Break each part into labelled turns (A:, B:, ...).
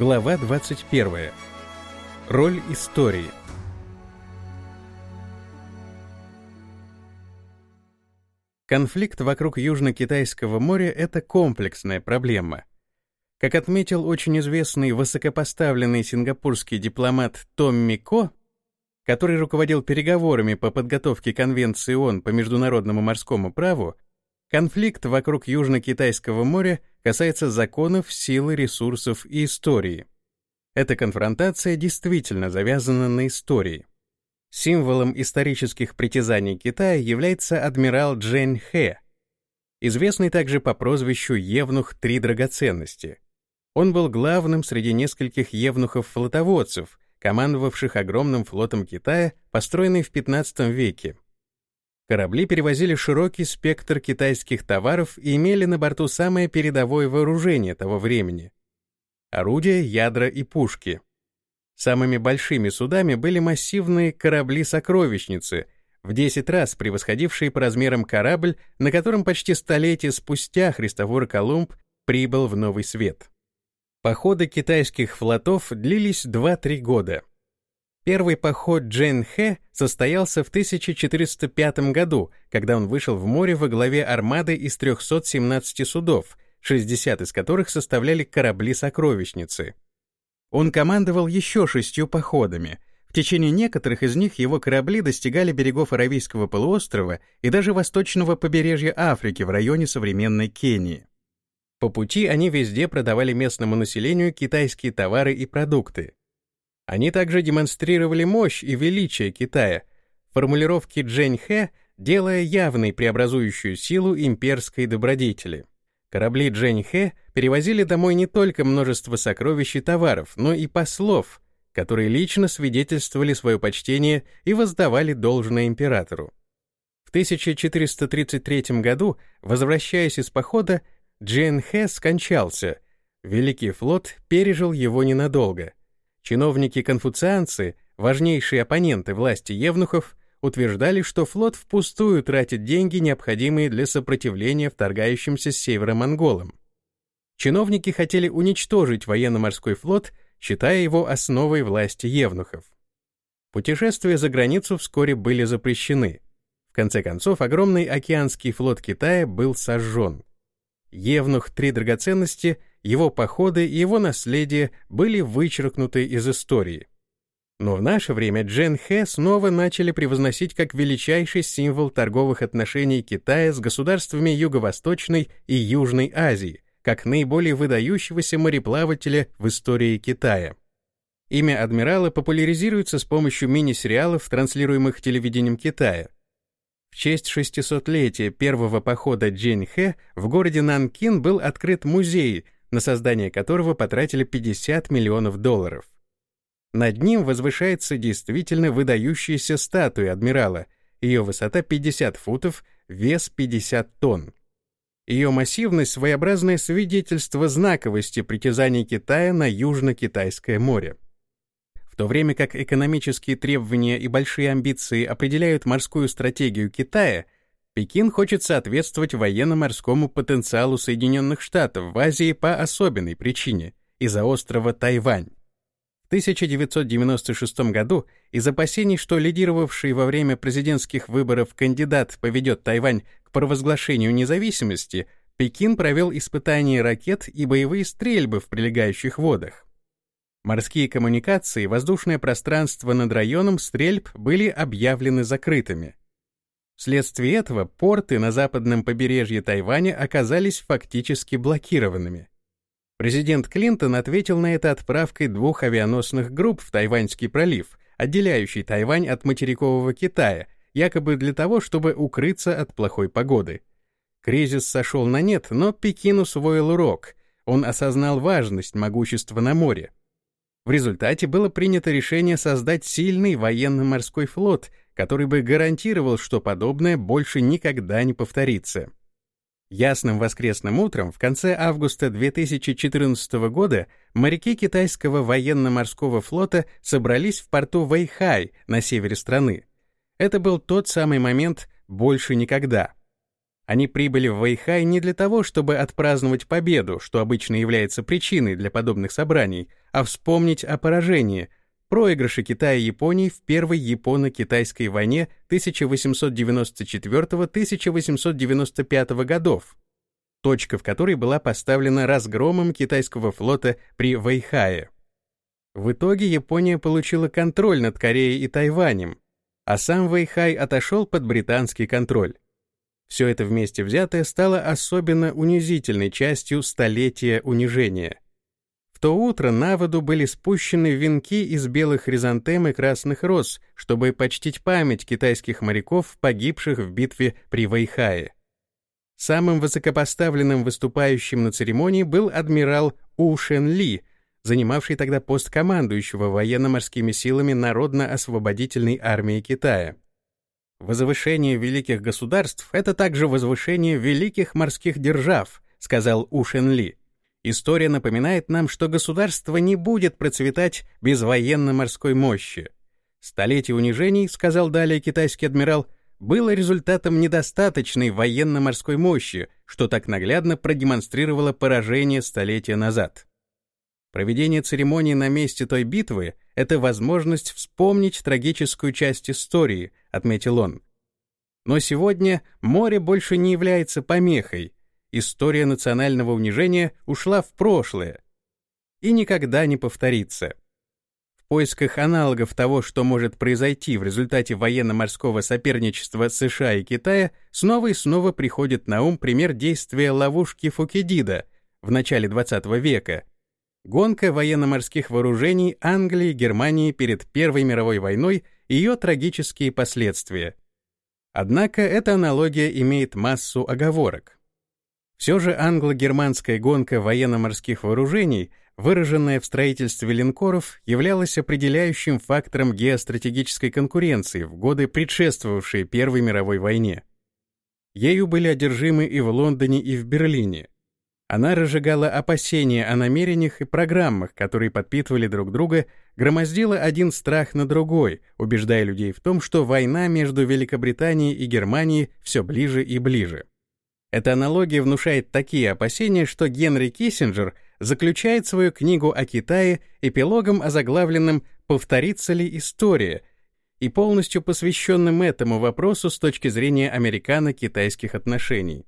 A: Глава 21. Роль истории. Конфликт вокруг Южно-Китайского моря — это комплексная проблема. Как отметил очень известный высокопоставленный сингапурский дипломат Томми Ко, который руководил переговорами по подготовке Конвенции ООН по международному морскому праву, конфликт вокруг Южно-Китайского моря касается законов, силы, ресурсов и истории. Эта конфронтация действительно завязана на истории. Символом исторических притязаний Китая является адмирал Джен Хэ, известный также по прозвищу Евнух Три Драгоценности. Он был главным среди нескольких евнухов-флотоводцев, командовавших огромным флотом Китая, построенный в XV веке. Корабли перевозили широкий спектр китайских товаров и имели на борту самое передовое вооружение того времени — орудия, ядра и пушки — Самыми большими судами были массивные корабли-сокровищницы, в 10 раз превосходившие по размерам корабль, на котором почти столетие спустя Христофор Колумб прибыл в Новый Свет. Походы китайских флотов длились 2-3 года. Первый поход Джен Хэ состоялся в 1405 году, когда он вышел в море во главе армады из 317 судов, 60 из которых составляли корабли-сокровищницы. Он командовал еще шестью походами. В течение некоторых из них его корабли достигали берегов Аравийского полуострова и даже восточного побережья Африки в районе современной Кении. По пути они везде продавали местному населению китайские товары и продукты. Они также демонстрировали мощь и величие Китая, формулировки Джень Хэ, делая явной преобразующую силу имперской добродетели. Корабли Джэньхэ перевозили домой не только множество сокровищ и товаров, но и послов, которые лично свидетельствовали свое почтение и воздавали должное императору. В 1433 году, возвращаясь из похода, Джэньхэ скончался. Великий флот пережил его ненадолго. Чиновники-конфуцианцы, важнейшие оппоненты власти евнухов, утверждали, что флот впустую тратит деньги, необходимые для сопротивления вторгающимся с севера монголам. Чиновники хотели уничтожить военно-морской флот, считая его основой власти евнухов. Путешествия за границу вскоре были запрещены. В конце концов, огромный океанский флот Китая был сожжен. Евнух «Три драгоценности», его походы и его наследие были вычеркнуты из истории. Но в наше время Джен Хэ снова начали превозносить как величайший символ торговых отношений Китая с государствами Юго-Восточной и Южной Азии, как наиболее выдающегося мореплавателя в истории Китая. Имя адмирала популяризируется с помощью мини-сериалов, транслируемых телевидением Китая. В честь 600-летия первого похода Джен Хэ в городе Нанкин был открыт музей, на создание которого потратили 50 миллионов долларов. Над ним возвышается действительно выдающаяся статуя адмирала. Ее высота 50 футов, вес 50 тонн. Ее массивность — своеобразное свидетельство знаковости притязаний Китая на Южно-Китайское море. В то время как экономические требования и большие амбиции определяют морскую стратегию Китая, Пекин хочет соответствовать военно-морскому потенциалу Соединенных Штатов в Азии по особенной причине — из-за острова Тайвань. 1996 году из опасений, что лидировавший во время президентских выборов кандидат поведет Тайвань к провозглашению независимости, Пекин провел испытания ракет и боевые стрельбы в прилегающих водах. Морские коммуникации и воздушное пространство над районом стрельб были объявлены закрытыми. Вследствие этого порты на западном побережье Тайваня оказались фактически блокированными. Президент Клинтон ответил на это отправкой двух авианосных групп в Тайваньский пролив, отделяющий Тайвань от материкового Китая, якобы для того, чтобы укрыться от плохой погоды. Кризис сошел на нет, но Пекин усвоил урок. Он осознал важность могущества на море. В результате было принято решение создать сильный военно-морской флот, который бы гарантировал, что подобное больше никогда не повторится. Ясным воскресным утром в конце августа 2014 года моряки китайского военно-морского флота собрались в порту Вэйхай на севере страны. Это был тот самый момент «больше никогда». Они прибыли в Вэйхай не для того, чтобы отпраздновать победу, что обычно является причиной для подобных собраний, а вспомнить о поражении, проигрыше Китая и Японии в Первой Японо-Китайской войне 1894-1895 годов, точка в которой была поставлена разгромом китайского флота при Вэйхае. В итоге Япония получила контроль над Кореей и Тайванем, а сам Вэйхай отошел под британский контроль. Все это вместе взятое стало особенно унизительной частью столетия унижения. То утро на воду были спущены венки из белых хризантем и красных роз, чтобы почтить память китайских моряков, погибших в битве при Вэйхае. Самым высокопоставленным выступающим на церемонии был адмирал У Шен Ли, занимавший тогда пост командующего военно-морскими силами Народно-освободительной армии Китая. «Возвышение великих государств — это также возвышение великих морских держав», сказал У Шен Ли. История напоминает нам, что государство не будет процветать без военно-морской мощи. Столетие унижений, сказал далее китайский адмирал, было результатом недостаточной военно-морской мощи, что так наглядно продемонстрировало поражение столетия назад. Проведение церемонии на месте той битвы — это возможность вспомнить трагическую часть истории, отметил он. Но сегодня море больше не является помехой. История национального унижения ушла в прошлое и никогда не повторится. В поисках аналогов того, что может произойти в результате военно-морского соперничества США и Китая, снова и снова приходит на ум пример действия ловушки Фукидида в начале XX века, Гонка военно-морских вооружений Англии и Германии перед Первой мировой войной и ее трагические последствия. Однако эта аналогия имеет массу оговорок. Все же англо-германская гонка военно-морских вооружений, выраженная в строительстве линкоров, являлась определяющим фактором геостратегической конкуренции в годы, предшествовавшие Первой мировой войне. Ею были одержимы и в Лондоне, и в Берлине. Она разжигала опасения о намерениях и программах, которые подпитывали друг друга, громоздила один страх на другой, убеждая людей в том, что война между Великобританией и Германией все ближе и ближе. Эта аналогия внушает такие опасения, что Генри Киссинджер заключает свою книгу о Китае эпилогом, озаглавленным «Повторится ли история?» и полностью посвященным этому вопросу с точки зрения американо-китайских отношений.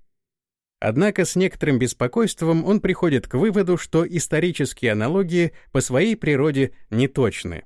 A: Однако с некоторым беспокойством он приходит к выводу, что исторические аналогии по своей природе неточны.